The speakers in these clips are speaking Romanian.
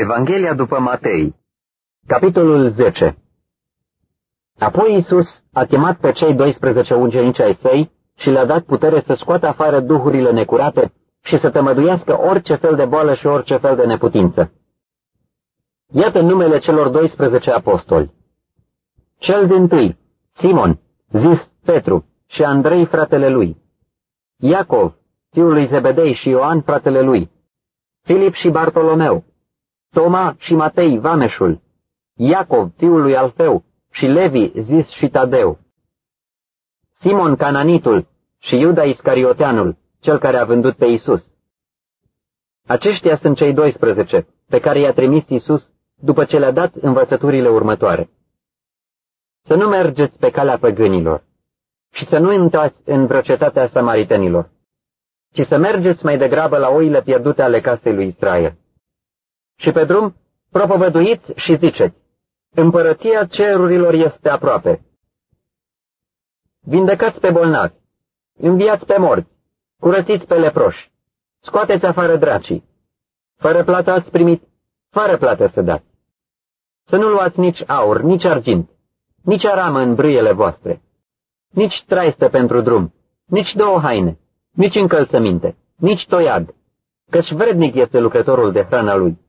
Evanghelia după Matei Capitolul 10 Apoi Iisus a chemat pe cei 12 ucenici ai săi și le-a dat putere să scoată afară duhurile necurate și să tămăduiască orice fel de boală și orice fel de neputință. Iată numele celor 12 apostoli. Cel din tâi, Simon, zis Petru, și Andrei fratele lui. Iacov, fiul lui Zebedei și Ioan fratele lui. Filip și Bartolomeu, Toma și Matei, Vameșul, Iacov, fiul lui Alfeu, și Levi, zis și Tadeu, Simon Cananitul și Iuda Iscarioteanul, cel care a vândut pe Isus. Aceștia sunt cei 12 pe care i-a trimis Isus după ce le-a dat învățăturile următoare. Să nu mergeți pe calea păgânilor și să nu intrați în vrăcetatea samaritenilor, ci să mergeți mai degrabă la oile pierdute ale casei lui Israel. Și pe drum propovăduiți și ziceți, Împărăția cerurilor este aproape. Vindecați pe bolnavi, înviați pe morți, curățiți pe leproși, scoateți afară dracii. Fără plată ați primit, fără plată să dați. Să nu luați nici aur, nici argint, nici aramă în brâiele voastre, nici traistă pentru drum, nici două haine, nici încălțăminte, nici toiad, căci vrednic este lucrătorul de hrana lui.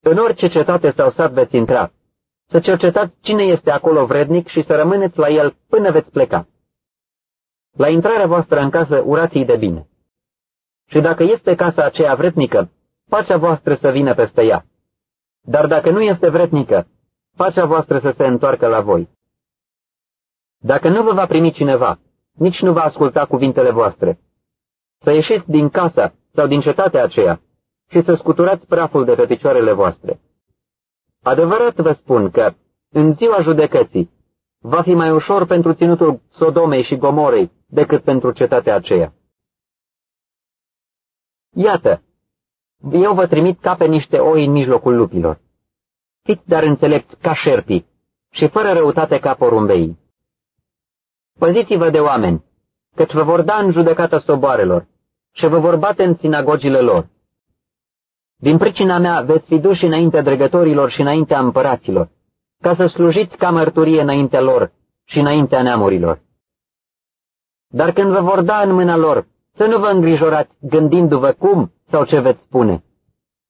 În orice cetate sau sat veți intra, să cercetați cine este acolo vrednic și să rămâneți la el până veți pleca. La intrarea voastră în casă urați de bine. Și dacă este casa aceea vrednică, pacea voastră să vină peste ea. Dar dacă nu este vrednică, pacea voastră să se întoarcă la voi. Dacă nu vă va primi cineva, nici nu va asculta cuvintele voastre. Să ieșiți din casa sau din cetatea aceea și să scuturați praful de pe picioarele voastre. Adevărat vă spun că, în ziua judecății, va fi mai ușor pentru ținutul Sodomei și Gomorei decât pentru cetatea aceea. Iată, eu vă trimit ca pe niște oi în mijlocul lupilor. Fiți dar înțelepți ca șerpii și fără răutate ca porumbei. Păziți-vă de oameni, căci vă vor da în judecata soboarelor și vă vor bate în sinagogile lor. Din pricina mea veți fi duși înaintea dregătorilor și înaintea împăraților, ca să slujiți ca mărturie înaintea lor și înaintea neamurilor. Dar când vă vor da în mâna lor, să nu vă îngrijorați gândindu-vă cum sau ce veți spune,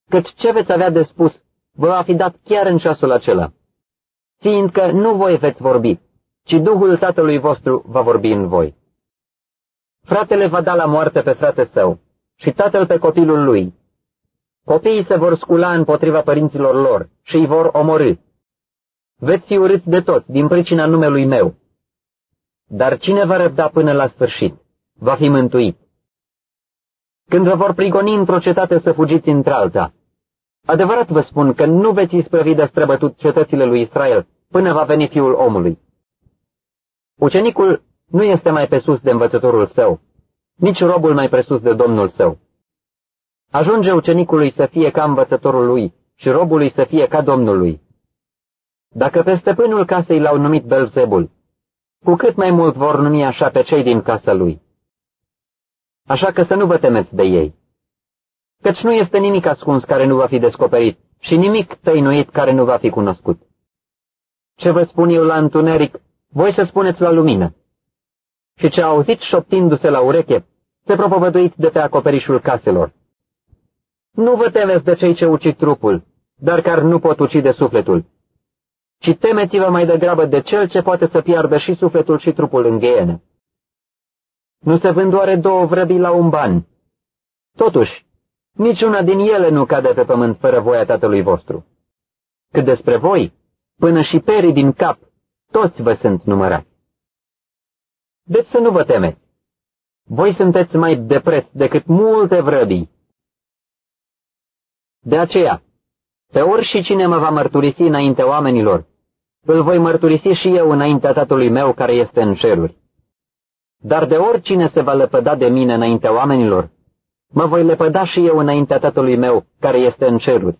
căci ce veți avea de spus vă va fi dat chiar în ceasul acela, fiindcă nu voi veți vorbi, ci Duhul Tatălui vostru va vorbi în voi. Fratele va da la moarte pe frate său și tatăl pe copilul lui, Copiii se vor scula împotriva părinților lor și îi vor omorâ. Veți fi urâți de toți din pricina numelui meu. Dar cine va răbda până la sfârșit, va fi mântuit. Când vă vor prigoni într-o cetate să fugiți într-alta, adevărat vă spun că nu veți isprăvi de străbătut cetățile lui Israel până va veni fiul omului. Ucenicul nu este mai pe sus de învățătorul său, nici robul mai presus de domnul său. Ajunge ucenicului să fie ca învățătorul lui și robului să fie ca domnului. Dacă pe stăpânul casei l-au numit Belzebul, cu cât mai mult vor numi așa pe cei din casa lui. Așa că să nu vă temeți de ei. Căci nu este nimic ascuns care nu va fi descoperit și nimic tăinuit care nu va fi cunoscut. Ce vă spun eu la întuneric, voi să spuneți la lumină. Și ce auzit șoptindu-se la ureche, se propovăduiți de pe acoperișul caselor. Nu vă temeți de cei ce ucid trupul, dar care nu pot ucide sufletul, ci temeți-vă mai degrabă de cel ce poate să piardă și sufletul și trupul în gheiene. Nu se vând oare două vrăbii la un ban? Totuși, niciuna din ele nu cade pe pământ fără voia tatălui vostru. Cât despre voi, până și perii din cap, toți vă sunt numărați. Deci să nu vă temeți. Voi sunteți mai de preț decât multe vrăbii. De aceea, pe ori și cine mă va mărturisi înainte oamenilor, îl voi mărturisi și eu înaintea Tatălui meu care este în ceruri. Dar de oricine se va lepăda de mine înaintea oamenilor, mă voi lepăda și eu înaintea Tatălui meu care este în ceruri.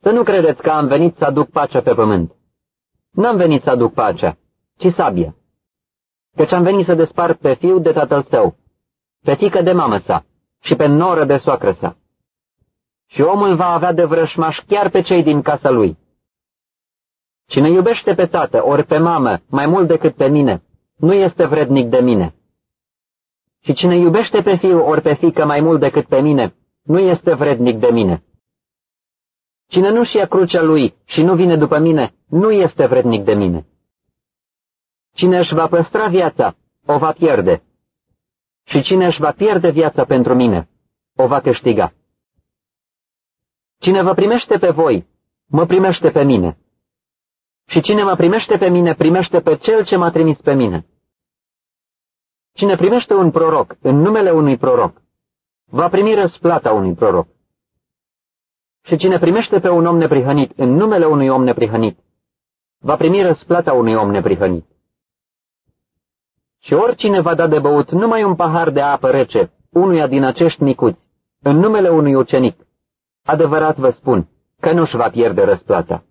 Să nu credeți că am venit să aduc pacea pe pământ. N-am venit să aduc pacea, ci sabia. Căci am venit să despart pe fiu de tatăl său, pe fică de mamă sa și pe noră de soacră sa și omul va avea de vrășmaș chiar pe cei din casa lui. Cine iubește pe tată ori pe mamă mai mult decât pe mine, nu este vrednic de mine. Și cine iubește pe fiu ori pe fică mai mult decât pe mine, nu este vrednic de mine. Cine nu-și ia crucea lui și nu vine după mine, nu este vrednic de mine. Cine își va păstra viața, o va pierde. Și cine își va pierde viața pentru mine, o va câștiga. Cine vă primește pe voi, mă primește pe mine. Și cine mă primește pe mine, primește pe cel ce m-a trimis pe mine. Cine primește un proroc în numele unui proroc, va primi răsplata unui proroc. Și cine primește pe un om neprihănit în numele unui om neprihănit, va primi răsplata unui om neprihănit. Și oricine va da de băut numai un pahar de apă rece unuia din acești micuți, în numele unui ucenic, adevărat vă spun că nu-și va pierde răsplata.